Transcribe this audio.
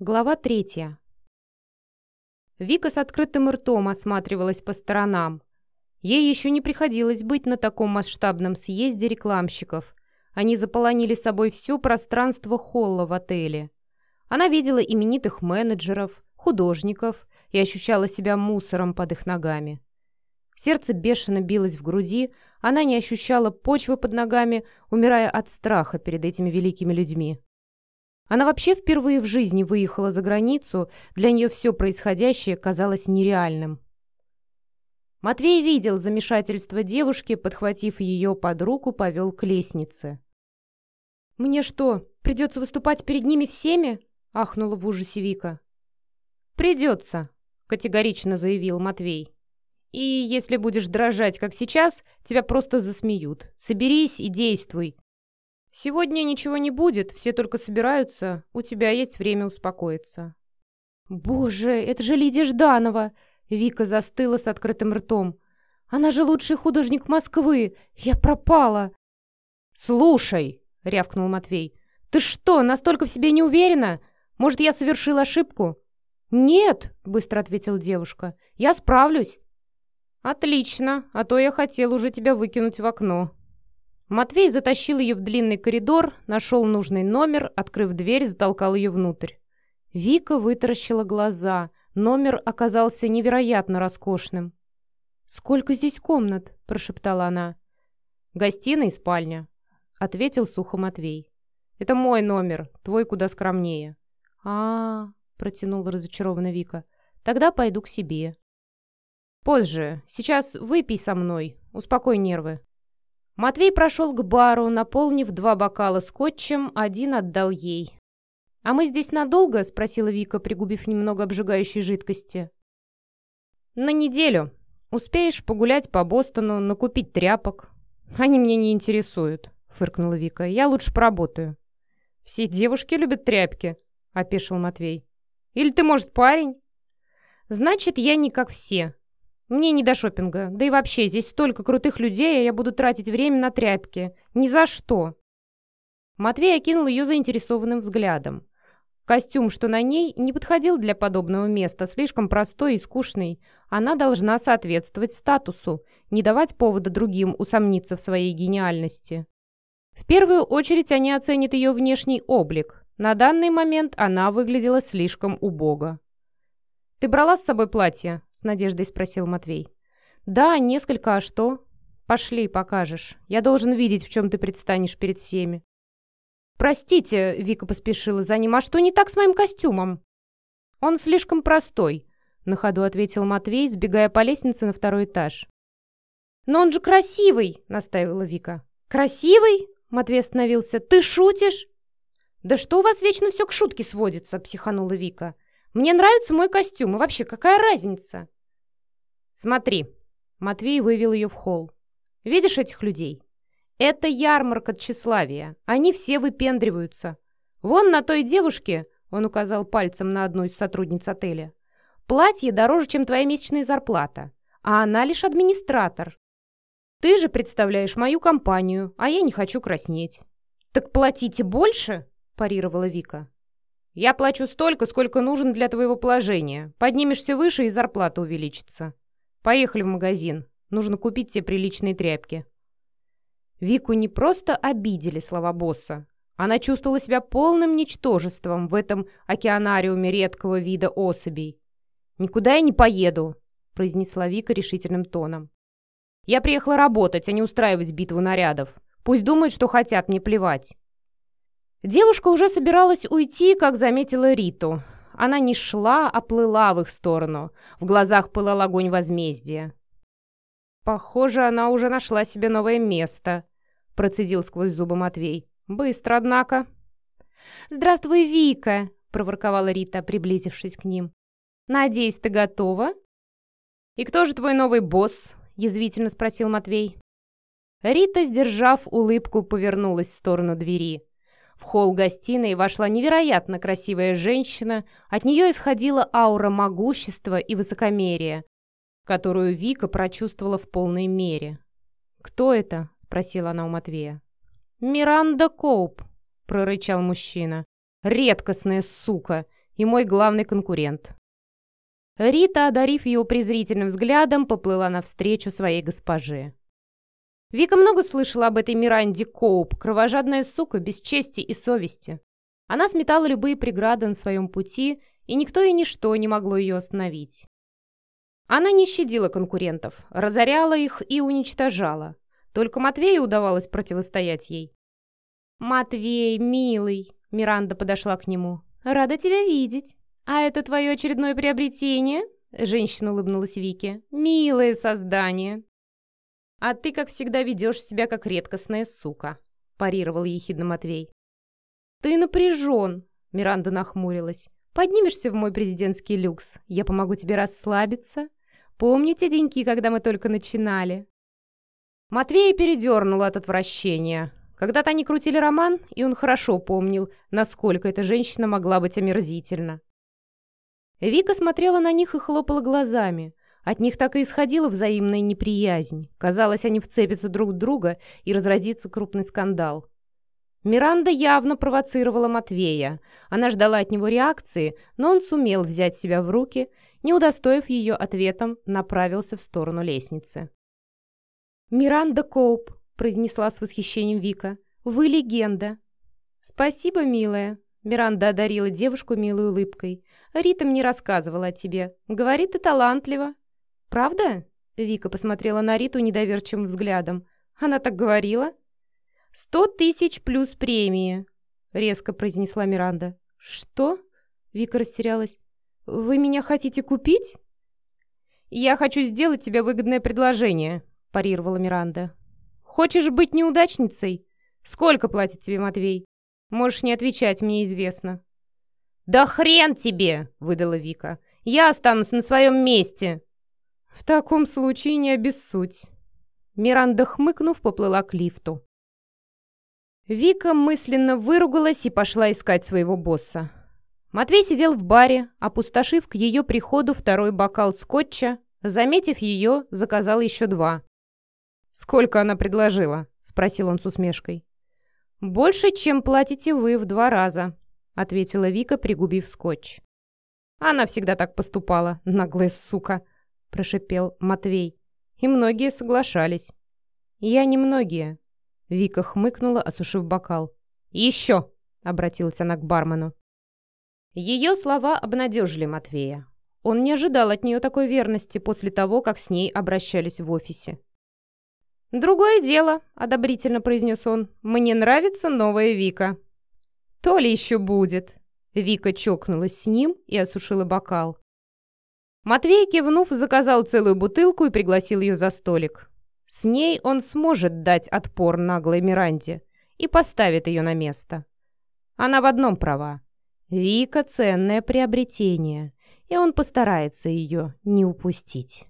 Глава третья. Вика с открытым ртом осматривалась по сторонам. Ей еще не приходилось быть на таком масштабном съезде рекламщиков. Они заполонили собой все пространство холла в отеле. Она видела именитых менеджеров, художников и ощущала себя мусором под их ногами. Сердце бешено билось в груди, она не ощущала почвы под ногами, умирая от страха перед этими великими людьми. Она вообще впервые в жизни выехала за границу, для нее все происходящее казалось нереальным. Матвей видел замешательство девушки, подхватив ее под руку, повел к лестнице. «Мне что, придется выступать перед ними всеми?» — ахнула в ужасе Вика. «Придется», — категорично заявил Матвей. «И если будешь дрожать, как сейчас, тебя просто засмеют. Соберись и действуй. Сегодня ничего не будет, все только собираются, у тебя есть время успокоиться». «Боже, это же Лидия Жданова!» Вика застыла с открытым ртом. «Она же лучший художник Москвы! Я пропала!» «Слушай!» — рявкнул Матвей. «Ты что, настолько в себе не уверена? Может, я совершил ошибку?» «Нет!» — быстро ответила девушка. «Я справлюсь!» «Отлично, а то я хотел уже тебя выкинуть в окно», Матвей затащил ее в длинный коридор, нашел нужный номер, открыв дверь, затолкал ее внутрь. Вика вытаращила глаза. Номер оказался невероятно роскошным. «Сколько здесь комнат?» – прошептала она. «Гостиная и спальня», – ответил сухо Матвей. «Это мой номер, твой куда скромнее». «А-а-а», протянула разочарованно Вика. «Тогда пойду к себе». «Позже. Сейчас выпей со мной. Успокой нервы». Матвей прошел к бару, наполнив два бокала скотчем, один отдал ей. «А мы здесь надолго?» — спросила Вика, пригубив немного обжигающей жидкости. «На неделю. Успеешь погулять по Бостону, накупить тряпок?» «Они меня не интересуют», — фыркнула Вика. «Я лучше поработаю». «Все девушки любят тряпки», — опешил Матвей. «Или ты, может, парень?» «Значит, я не как все. Мне не до шопинга. Да и вообще, здесь столько крутых людей, а я буду тратить время на тряпки. Ни за что. Матвей окинул ее заинтересованным взглядом. Костюм, что на ней, не подходил для подобного места, слишком простой и скучный. Она должна соответствовать статусу, не давать повода другим усомниться в своей гениальности. В первую очередь они оценят ее внешний облик. На данный момент она выглядела слишком убого. «Ты брала с собой платье?» — с надеждой спросил Матвей. «Да, несколько, а что?» «Пошли, покажешь. Я должен видеть, в чем ты предстанешь перед всеми». «Простите», — Вика поспешила за ним, — «а что не так с моим костюмом?» «Он слишком простой», — на ходу ответил Матвей, сбегая по лестнице на второй этаж. «Но он же красивый!» — настаивала Вика. «Красивый?» — Матвей остановился. «Ты шутишь?» «Да что у вас вечно все к шутке сводится?» — психанула Вика. Мне нравится мой костюм, и вообще, какая разница?» «Смотри», — Матвей вывел ее в холл. «Видишь этих людей? Это ярмарка тщеславия. Они все выпендриваются. Вон на той девушке, — он указал пальцем на одну из сотрудниц отеля, — платье дороже, чем твоя месячная зарплата, а она лишь администратор. Ты же представляешь мою компанию, а я не хочу краснеть». «Так платите больше?» – парировала Вика. Я плачу столько, сколько нужен для твоего положения. Поднимешься выше, и зарплата увеличится. Поехали в магазин. Нужно купить тебе приличные тряпки». Вику не просто обидели слова босса. Она чувствовала себя полным ничтожеством в этом океанариуме редкого вида особей. «Никуда я не поеду», — произнесла Вика решительным тоном. «Я приехала работать, а не устраивать битву нарядов. Пусть думают, что хотят, мне плевать». Девушка уже собиралась уйти, как заметила Риту. Она не шла, а плыла в их сторону. В глазах пылал огонь возмездия. «Похоже, она уже нашла себе новое место», — процедил сквозь зубы Матвей. «Быстро, однако». «Здравствуй, Вика», — проворковала Рита, приблизившись к ним. «Надеюсь, ты готова?» «И кто же твой новый босс?» — язвительно спросил Матвей. Рита, сдержав улыбку, повернулась в сторону двери. В холл гостиной вошла невероятно красивая женщина, от нее исходила аура могущества и высокомерия, которую Вика прочувствовала в полной мере. «Кто это?» — спросила она у Матвея. «Миранда Коуп», — прорычал мужчина. «Редкостная сука! и мой главный конкурент». Рита, одарив его презрительным взглядом, поплыла навстречу своей госпоже. Вика много слышала об этой Миранде Коуп, кровожадная сука, без чести и совести. Она сметала любые преграды на своем пути, и никто и ничто не могло ее остановить. Она не щадила конкурентов, разоряла их и уничтожала. Только Матвею удавалось противостоять ей. «Матвей, милый!» — Миранда подошла к нему. «Рада тебя видеть. А это твое очередное приобретение?» Женщина улыбнулась Вике. «Милое создание!» «А ты, как всегда, ведешь себя как редкостная сука», — парировал ехидно Матвей. «Ты напряжен», — Миранда нахмурилась. «Поднимешься в мой президентский люкс. Я помогу тебе расслабиться. Помню те деньки, когда мы только начинали». Матвея передернуло от отвращения. Когда-то они крутили роман, и он хорошо помнил, насколько эта женщина могла быть омерзительна. Вика смотрела на них и хлопала глазами. От них так и исходила взаимная неприязнь. Казалось, они вцепятся друг в друга и разродится крупный скандал. Миранда явно провоцировала Матвея. Она ждала от него реакции, но он сумел взять себя в руки, не удостоив ее ответом, направился в сторону лестницы. «Миранда Коуп», — произнесла с восхищением Вика, — «вы легенда». «Спасибо, милая», — Миранда одарила девушку милой улыбкой. «Рита мне рассказывала о тебе. Говорит, ты талантлива». «Правда?» — Вика посмотрела на Риту недоверчивым взглядом. «Она так говорила?» «Сто тысяч плюс премии», — резко произнесла Миранда. «Что?» — Вика растерялась. «Вы меня хотите купить?» «Я хочу сделать тебе выгодное предложение», — парировала Миранда. «Хочешь быть неудачницей? Сколько платит тебе Матвей? Можешь не отвечать, мне известно». «Да хрен тебе!» — выдала Вика. «Я останусь на своем месте!» «В таком случае не обессудь». Миранда, хмыкнув, поплыла к лифту. Вика мысленно выругалась и пошла искать своего босса. Матвей сидел в баре, опустошив к ее приходу второй бокал скотча, заметив ее, заказал еще два. «Сколько она предложила?» — спросил он с усмешкой. «Больше, чем платите вы в два раза», — ответила Вика, пригубив скотч. «Она всегда так поступала, наглая сука», прошипел Матвей. И многие соглашались. Я не многие. Вика хмыкнула, осушив бокал. «Еще!» — обратилась она к бармену. Ее слова обнадежили Матвея. Он не ожидал от нее такой верности после того, как с ней обращались в офисе. «Другое дело», — одобрительно произнес он. «Мне нравится новая Вика». «То ли еще будет». Вика чокнулась с ним и осушила бокал. Матвей, кивнув, заказал целую бутылку и пригласил ее за столик. С ней он сможет дать отпор наглой Миранде и поставит ее на место. Она в одном права. Вика — ценное приобретение, и он постарается ее не упустить.